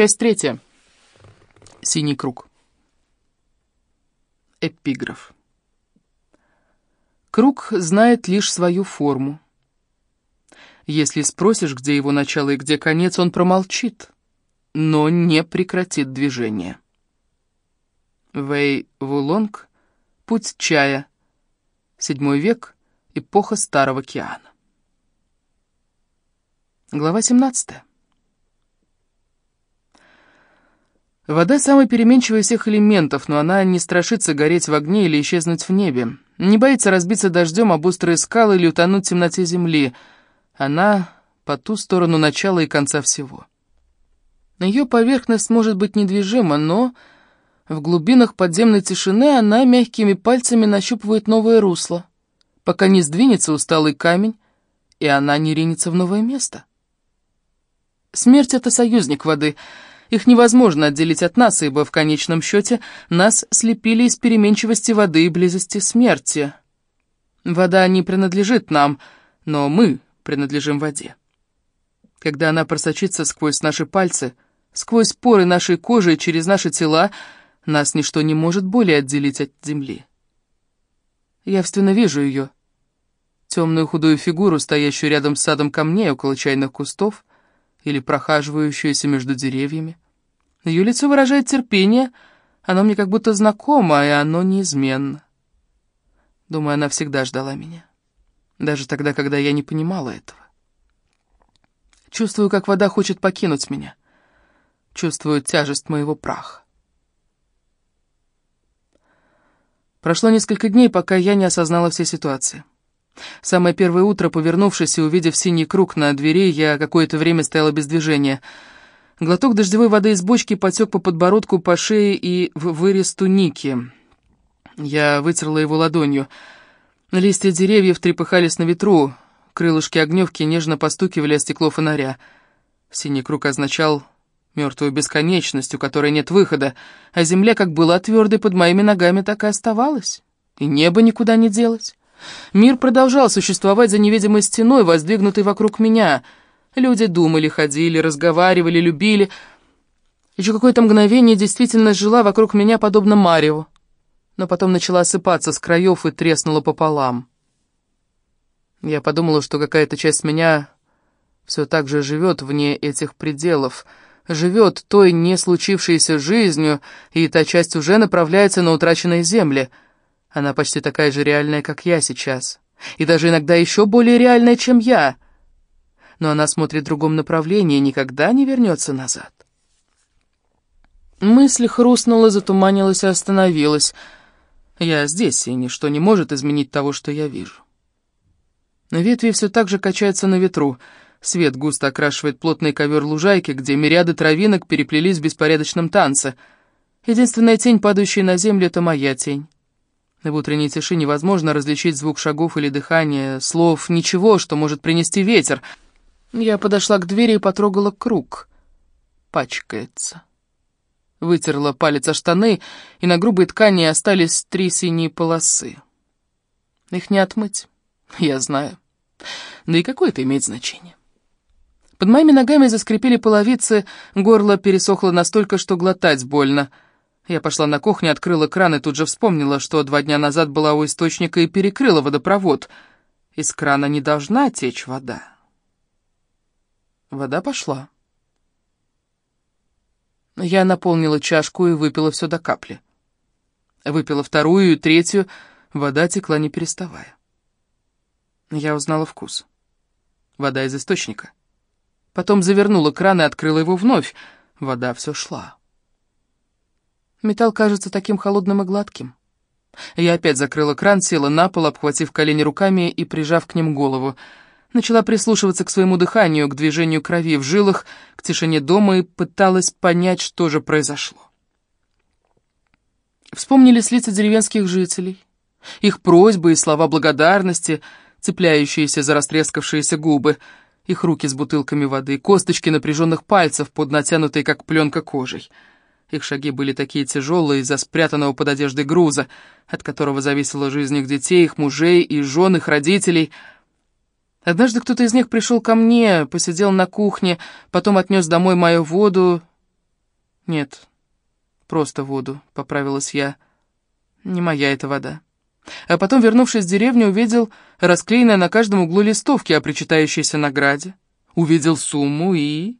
Часть третья. Синий круг. Эпиграф. Круг знает лишь свою форму. Если спросишь, где его начало и где конец, он промолчит, но не прекратит движение. Вэй Вулонг, Путь чая, Седьмой век, эпоха Старого океана. Глава 17. Вода – самая переменчивая всех элементов, но она не страшится гореть в огне или исчезнуть в небе. Не боится разбиться дождем об острые скалы или утонуть в темноте земли. Она по ту сторону начала и конца всего. Ее поверхность может быть недвижима, но в глубинах подземной тишины она мягкими пальцами нащупывает новое русло, пока не сдвинется усталый камень, и она не ринется в новое место. Смерть — это союзник воды — их невозможно отделить от нас, ибо в конечном счете нас слепили из переменчивости воды и близости смерти. Вода не принадлежит нам, но мы принадлежим воде. Когда она просочится сквозь наши пальцы, сквозь поры нашей кожи и через наши тела, нас ничто не может более отделить от земли. Явственно вижу ее, темную худую фигуру, стоящую рядом с садом камней около чайных кустов, или прохаживающуюся между деревьями. Ее лицо выражает терпение, оно мне как будто знакомо, и оно неизменно. Думаю, она всегда ждала меня, даже тогда, когда я не понимала этого. Чувствую, как вода хочет покинуть меня. Чувствую тяжесть моего праха. Прошло несколько дней, пока я не осознала всей ситуации. Самое первое утро, повернувшись и увидев синий круг на двери, я какое-то время стояла без движения. Глоток дождевой воды из бочки потек по подбородку, по шее и в вырез туники. Я вытерла его ладонью. Листья деревьев трепыхались на ветру, крылышки огневки нежно постукивали о стекло фонаря. Синий круг означал мертвую бесконечность, у которой нет выхода, а земля как была твердой под моими ногами, так и оставалась, и небо никуда не делось. Мир продолжал существовать за невидимой стеной, воздвигнутой вокруг меня. Люди думали, ходили, разговаривали, любили. Еще какое-то мгновение действительно жила вокруг меня, подобно Марьеву, но потом начала осыпаться с краев и треснула пополам. Я подумала, что какая-то часть меня все так же живет вне этих пределов, живет той не случившейся жизнью, и та часть уже направляется на утраченные земли — она почти такая же реальная, как я сейчас. И даже иногда еще более реальная, чем я. Но она смотрит в другом направлении и никогда не вернется назад. Мысль хрустнула, затуманилась и остановилась. Я здесь, и ничто не может изменить того, что я вижу. Ветви все так же качаются на ветру. Свет густо окрашивает плотный ковер лужайки, где мириады травинок переплелись в беспорядочном танце. Единственная тень, падающая на землю, — это моя тень. В утренней тиши невозможно различить звук шагов или дыхания, слов, ничего, что может принести ветер. Я подошла к двери и потрогала круг. Пачкается. Вытерла палец о штаны, и на грубой ткани остались три синие полосы. Их не отмыть, я знаю. Да и какое это имеет значение? Под моими ногами заскрипели половицы, горло пересохло настолько, что глотать больно — я пошла на кухню, открыла кран и тут же вспомнила, что два дня назад была у источника и перекрыла водопровод. Из крана не должна течь вода. Вода пошла. Я наполнила чашку и выпила все до капли. Выпила вторую и третью, вода текла не переставая. Я узнала вкус. Вода из источника. Потом завернула кран и открыла его вновь. Вода все шла. Металл кажется таким холодным и гладким. Я опять закрыла кран, села на пол, обхватив колени руками и прижав к ним голову. Начала прислушиваться к своему дыханию, к движению крови в жилах, к тишине дома и пыталась понять, что же произошло. Вспомнились лица деревенских жителей, их просьбы и слова благодарности, цепляющиеся за растрескавшиеся губы, их руки с бутылками воды, косточки напряженных пальцев под натянутой, как пленка, кожей — их шаги были такие тяжелые из-за спрятанного под одеждой груза, от которого зависела жизнь их детей, их мужей и жен, их родителей. Однажды кто-то из них пришел ко мне, посидел на кухне, потом отнес домой мою воду «Нет, просто воду», — поправилась я. «Не моя эта вода». А потом, вернувшись в деревню, увидел расклеенные на каждом углу листовки о причитающейся награде. Увидел сумму и...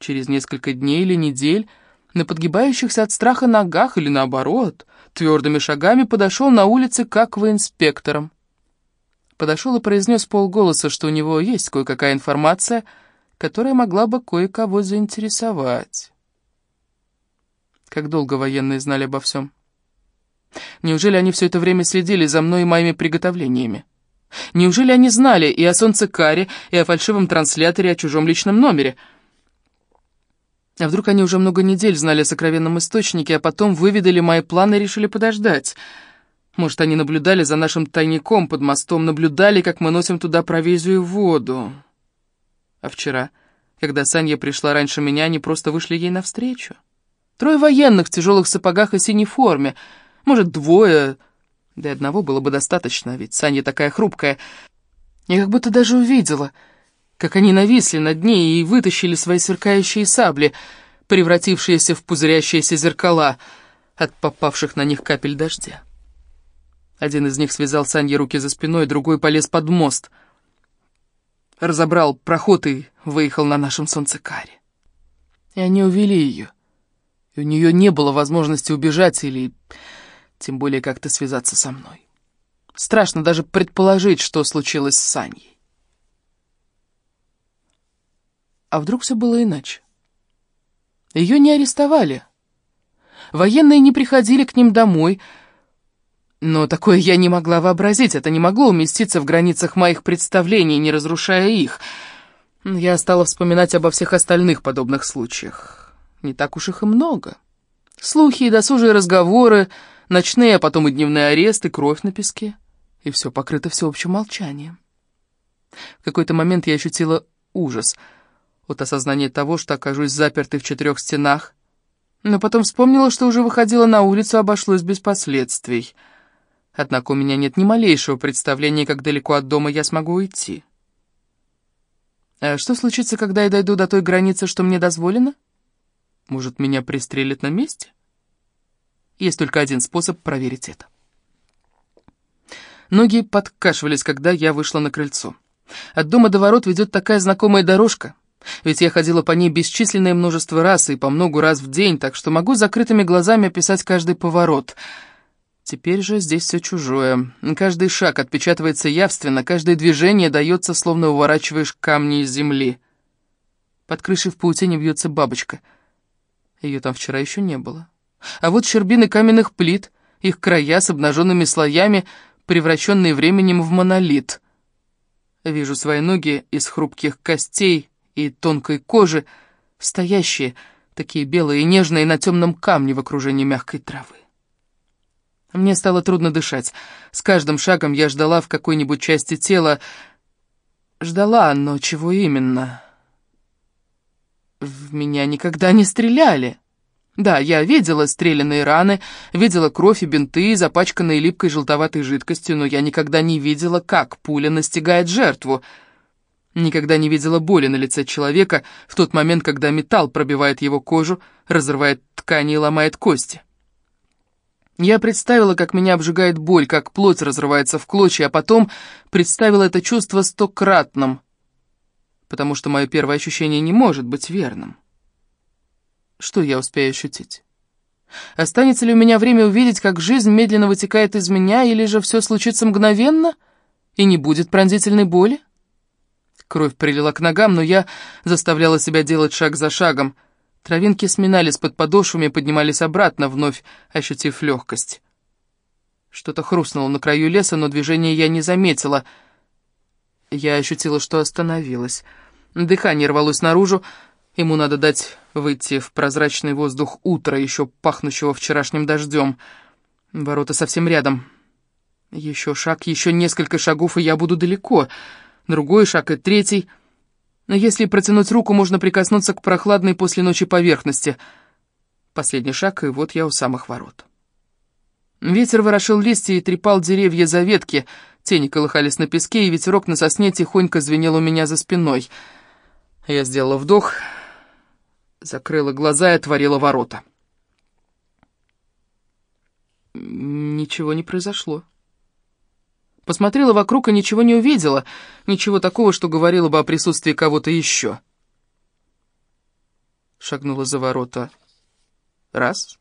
Через несколько дней или недель на подгибающихся от страха ногах или наоборот, твердыми шагами подошел на улице к акваинспекторам. Подошел и произнес полголоса, что у него есть кое-какая информация, которая могла бы кое-кого заинтересовать. Как долго военные знали обо всем? Неужели они все это время следили за мной и моими приготовлениями? Неужели они знали и о солнце Каре, и о фальшивом трансляторе, о чужом личном номере? А вдруг они уже много недель знали о сокровенном источнике, а потом выведали мои планы и решили подождать? Может, они наблюдали за нашим тайником под мостом, наблюдали, как мы носим туда провизию и воду? А вчера, когда Санья пришла раньше меня, они просто вышли ей навстречу. Трое военных в тяжелых сапогах и синей форме — может, двое, да и одного было бы достаточно, ведь Саня такая хрупкая. Я как будто даже увидела, как они нависли над ней и вытащили свои сверкающие сабли, превратившиеся в пузырящиеся зеркала от попавших на них капель дождя. Один из них связал Санье руки за спиной, другой полез под мост. Разобрал проход и выехал на нашем солнцекаре. И они увели ее. И у нее не было возможности убежать или тем более как-то связаться со мной. Страшно даже предположить, что случилось с Саней. А вдруг все было иначе? Ее не арестовали. Военные не приходили к ним домой, но такое я не могла вообразить, это не могло уместиться в границах моих представлений, не разрушая их. Я стала вспоминать обо всех остальных подобных случаях. Не так уж их и много. Слухи и досужие разговоры, Ночные, а потом и дневные аресты, кровь на песке. И все покрыто всеобщим молчанием. В какой-то момент я ощутила ужас от осознания того, что окажусь запертой в четырех стенах, но потом вспомнила, что уже выходила на улицу, обошлось без последствий. Однако у меня нет ни малейшего представления, как далеко от дома я смогу уйти. А что случится, когда я дойду до той границы, что мне дозволено? Может, меня пристрелят на месте? — есть только один способ проверить это. Ноги подкашивались, когда я вышла на крыльцо. От дома до ворот ведет такая знакомая дорожка. Ведь я ходила по ней бесчисленное множество раз и по много раз в день, так что могу закрытыми глазами описать каждый поворот. Теперь же здесь все чужое. Каждый шаг отпечатывается явственно, каждое движение дается, словно уворачиваешь камни из земли. Под крышей в паутине бьется бабочка. Ее там вчера еще не было. А вот щербины каменных плит, их края с обнаженными слоями, превращенные временем в монолит. Вижу свои ноги из хрупких костей и тонкой кожи, стоящие, такие белые и нежные, на темном камне в окружении мягкой травы. Мне стало трудно дышать. С каждым шагом я ждала в какой-нибудь части тела. Ждала, но чего именно? В меня никогда не стреляли. Да, я видела стрелянные раны, видела кровь и бинты, запачканные липкой желтоватой жидкостью, но я никогда не видела, как пуля настигает жертву. Никогда не видела боли на лице человека в тот момент, когда металл пробивает его кожу, разрывает ткани и ломает кости. Я представила, как меня обжигает боль, как плоть разрывается в клочья, а потом представила это чувство стократным, потому что мое первое ощущение не может быть верным. Что я успею ощутить? Останется ли у меня время увидеть, как жизнь медленно вытекает из меня, или же все случится мгновенно и не будет пронзительной боли? Кровь прилила к ногам, но я заставляла себя делать шаг за шагом. Травинки сминались под подошвами, поднимались обратно, вновь ощутив легкость. Что-то хрустнуло на краю леса, но движения я не заметила. Я ощутила, что остановилась. Дыхание рвалось наружу, Ему надо дать выйти в прозрачный воздух утра, еще пахнущего вчерашним дождем. Ворота совсем рядом. Еще шаг, еще несколько шагов, и я буду далеко. Другой шаг и третий. Но если протянуть руку, можно прикоснуться к прохладной после ночи поверхности. Последний шаг, и вот я у самых ворот. Ветер ворошил листья и трепал деревья за ветки. Тени колыхались на песке, и ветерок на сосне тихонько звенел у меня за спиной. Я сделала вдох закрыла глаза и отворила ворота. Ничего не произошло. Посмотрела вокруг и ничего не увидела, ничего такого, что говорило бы о присутствии кого-то еще. Шагнула за ворота. Раз,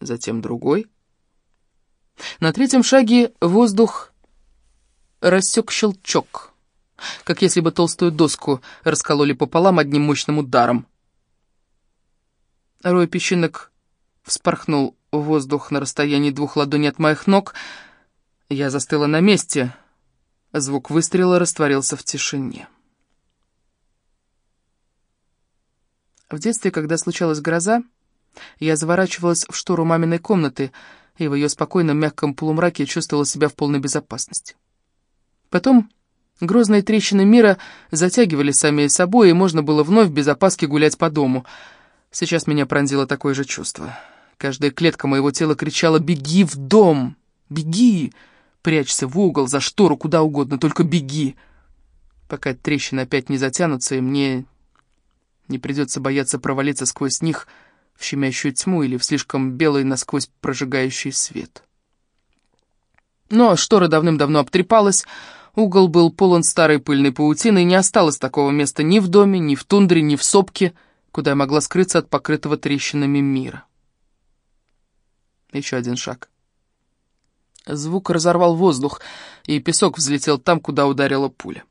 затем другой. На третьем шаге воздух рассек щелчок, как если бы толстую доску раскололи пополам одним мощным ударом. Рой песчинок вспорхнул в воздух на расстоянии двух ладоней от моих ног. Я застыла на месте. Звук выстрела растворился в тишине. В детстве, когда случалась гроза, я заворачивалась в штору маминой комнаты и в ее спокойном мягком полумраке чувствовала себя в полной безопасности. Потом грозные трещины мира затягивали сами собой, и можно было вновь без опаски гулять по дому. Сейчас меня пронзило такое же чувство. Каждая клетка моего тела кричала «Беги в дом! Беги! Прячься в угол, за штору, куда угодно, только беги!» Пока трещины опять не затянутся, и мне не придется бояться провалиться сквозь них в щемящую тьму или в слишком белый насквозь прожигающий свет. Но штора давным-давно обтрепалась, Угол был полон старой пыльной паутины, и не осталось такого места ни в доме, ни в тундре, ни в сопке, куда я могла скрыться от покрытого трещинами мира. Еще один шаг. Звук разорвал воздух, и песок взлетел там, куда ударила пуля.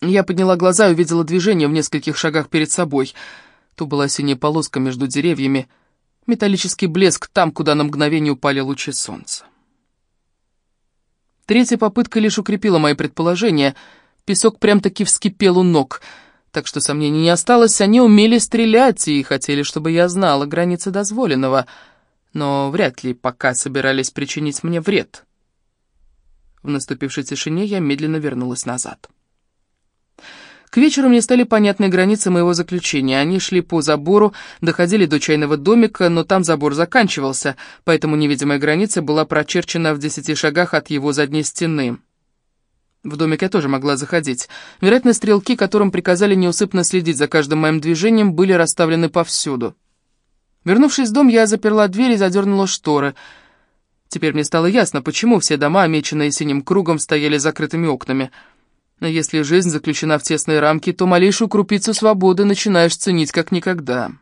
Я подняла глаза и увидела движение в нескольких шагах перед собой. То была синяя полоска между деревьями, металлический блеск там, куда на мгновение упали лучи солнца. Третья попытка лишь укрепила мои предположения. Песок прям-таки вскипел у ног, так что сомнений не осталось, они умели стрелять и хотели, чтобы я знала границы дозволенного, но вряд ли пока собирались причинить мне вред. В наступившей тишине я медленно вернулась назад. К вечеру мне стали понятны границы моего заключения. Они шли по забору, доходили до чайного домика, но там забор заканчивался, поэтому невидимая граница была прочерчена в десяти шагах от его задней стены. В домик я тоже могла заходить. Вероятно, стрелки, которым приказали неусыпно следить за каждым моим движением, были расставлены повсюду. Вернувшись в дом, я заперла дверь и задернула шторы. Теперь мне стало ясно, почему все дома, омеченные синим кругом, стояли закрытыми окнами — но если жизнь заключена в тесные рамки, то малейшую крупицу свободы начинаешь ценить как никогда.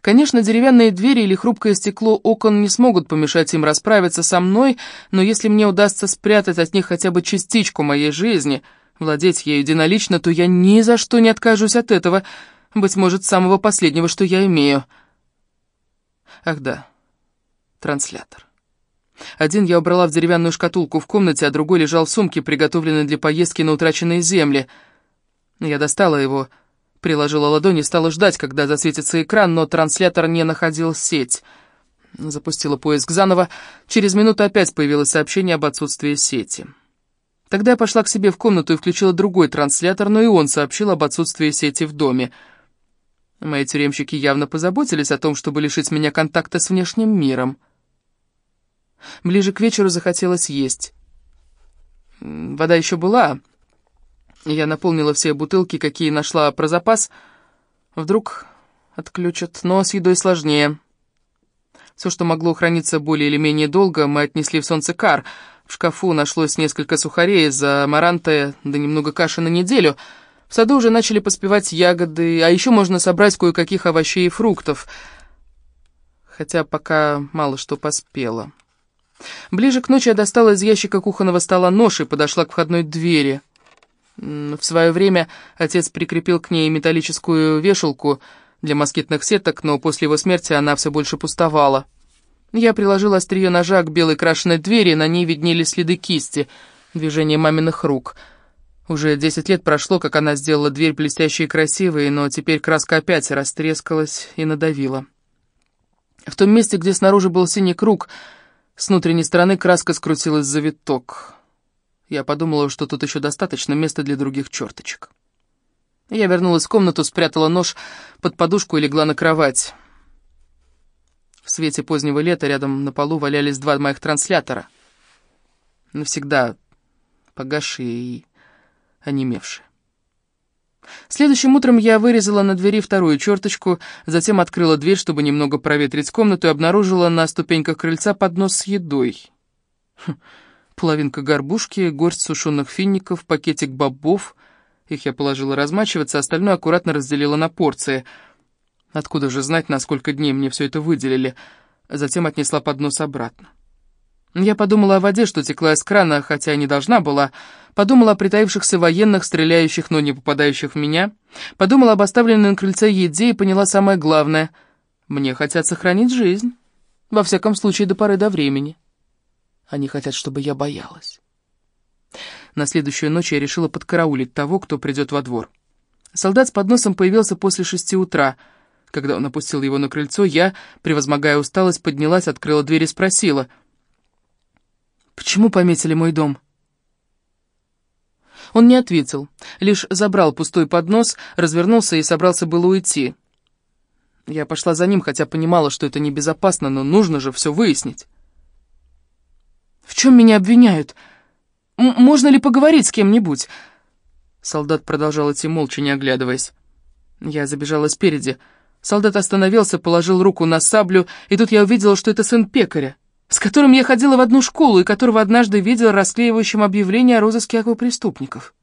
Конечно, деревянные двери или хрупкое стекло окон не смогут помешать им расправиться со мной, но если мне удастся спрятать от них хотя бы частичку моей жизни, владеть ею единолично, то я ни за что не откажусь от этого, быть может, самого последнего, что я имею. Ах да, транслятор. Один я убрала в деревянную шкатулку в комнате, а другой лежал в сумке, приготовленной для поездки на утраченные земли. Я достала его, приложила ладонь и стала ждать, когда засветится экран, но транслятор не находил сеть. Запустила поиск заново. Через минуту опять появилось сообщение об отсутствии сети. Тогда я пошла к себе в комнату и включила другой транслятор, но и он сообщил об отсутствии сети в доме. Мои тюремщики явно позаботились о том, чтобы лишить меня контакта с внешним миром. Ближе к вечеру захотелось есть. Вода еще была. Я наполнила все бутылки, какие нашла про запас. Вдруг отключат, но с едой сложнее. Все, что могло храниться более или менее долго, мы отнесли в солнцекар. В шкафу нашлось несколько сухарей из амаранта, да немного каши на неделю. В саду уже начали поспевать ягоды, а еще можно собрать кое-каких овощей и фруктов. Хотя пока мало что поспело. Ближе к ночи я достала из ящика кухонного стола нож и подошла к входной двери. В свое время отец прикрепил к ней металлическую вешалку для москитных сеток, но после его смерти она все больше пустовала. Я приложила острие ножа к белой крашеной двери, на ней виднелись следы кисти, движение маминых рук. Уже десять лет прошло, как она сделала дверь блестящей и красивой, но теперь краска опять растрескалась и надавила. В том месте, где снаружи был синий круг — с внутренней стороны краска скрутилась в завиток. Я подумала, что тут еще достаточно места для других черточек. Я вернулась в комнату, спрятала нож под подушку и легла на кровать. В свете позднего лета рядом на полу валялись два моих транслятора. Навсегда погасшие и онемевшие. Следующим утром я вырезала на двери вторую черточку, затем открыла дверь, чтобы немного проветрить комнату, и обнаружила на ступеньках крыльца поднос с едой. Хм, половинка горбушки, горсть сушеных фиников, пакетик бобов. Их я положила размачиваться, остальное аккуратно разделила на порции. Откуда же знать, на сколько дней мне все это выделили? Затем отнесла поднос обратно. Я подумала о воде, что текла из крана, хотя не должна была. Подумала о притаившихся военных, стреляющих, но не попадающих в меня. Подумала об оставленной на крыльце еде и поняла самое главное. Мне хотят сохранить жизнь. Во всяком случае, до поры до времени. Они хотят, чтобы я боялась. На следующую ночь я решила подкараулить того, кто придет во двор. Солдат с подносом появился после шести утра. Когда он опустил его на крыльцо, я, превозмогая усталость, поднялась, открыла дверь и спросила — «Почему пометили мой дом?» Он не ответил, лишь забрал пустой поднос, развернулся и собрался было уйти. Я пошла за ним, хотя понимала, что это небезопасно, но нужно же все выяснить. «В чем меня обвиняют? М можно ли поговорить с кем-нибудь?» Солдат продолжал идти молча, не оглядываясь. Я забежала спереди. Солдат остановился, положил руку на саблю, и тут я увидела, что это сын пекаря с которым я ходила в одну школу и которого однажды видела расклеивающим объявление о розыске аквапреступников.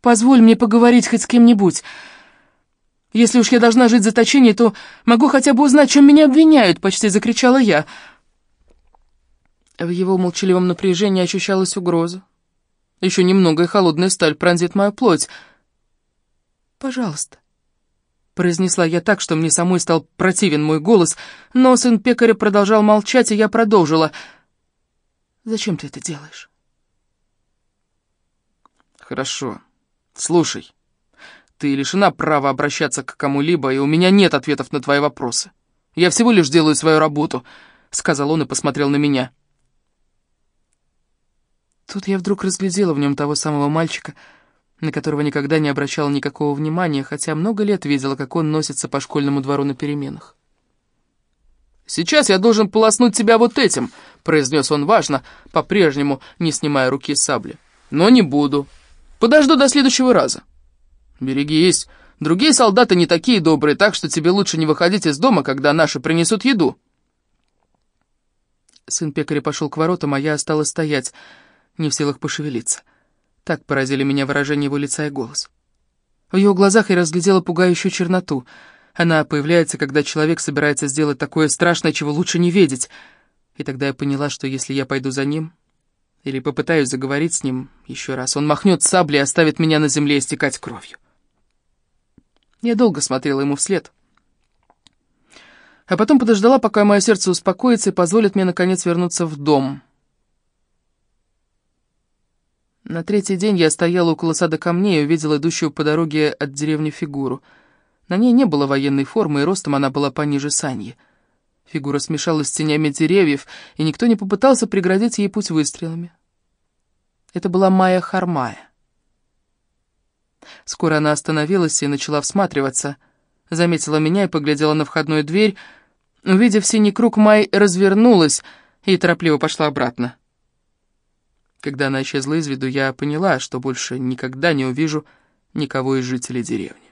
«Позволь мне поговорить хоть с кем-нибудь. Если уж я должна жить в заточении, то могу хотя бы узнать, чем меня обвиняют», — почти закричала я. В его молчаливом напряжении ощущалась угроза. Еще немного, и холодная сталь пронзит мою плоть. «Пожалуйста, Произнесла я так, что мне самой стал противен мой голос, но сын пекаря продолжал молчать, и я продолжила. «Зачем ты это делаешь?» «Хорошо. Слушай, ты лишена права обращаться к кому-либо, и у меня нет ответов на твои вопросы. Я всего лишь делаю свою работу», — сказал он и посмотрел на меня. Тут я вдруг разглядела в нем того самого мальчика — на которого никогда не обращала никакого внимания, хотя много лет видела, как он носится по школьному двору на переменах. «Сейчас я должен полоснуть тебя вот этим», — произнес он важно, по-прежнему не снимая руки с сабли. «Но не буду. Подожду до следующего раза». «Берегись. Другие солдаты не такие добрые, так что тебе лучше не выходить из дома, когда наши принесут еду». Сын пекаря пошел к воротам, а я осталась стоять, не в силах пошевелиться. Так поразили меня выражение его лица и голос. В его глазах я разглядела пугающую черноту. Она появляется, когда человек собирается сделать такое страшное, чего лучше не видеть. И тогда я поняла, что если я пойду за ним, или попытаюсь заговорить с ним еще раз, он махнет саблей и оставит меня на земле истекать кровью. Я долго смотрела ему вслед. А потом подождала, пока мое сердце успокоится и позволит мне, наконец, вернуться в дом. На третий день я стояла около сада камней и увидела идущую по дороге от деревни фигуру. На ней не было военной формы, и ростом она была пониже Саньи. Фигура смешалась с тенями деревьев, и никто не попытался преградить ей путь выстрелами. Это была Майя Хармая. Скоро она остановилась и начала всматриваться. Заметила меня и поглядела на входную дверь. Увидев синий круг, Май развернулась и торопливо пошла обратно. Когда она исчезла из виду, я поняла, что больше никогда не увижу никого из жителей деревни.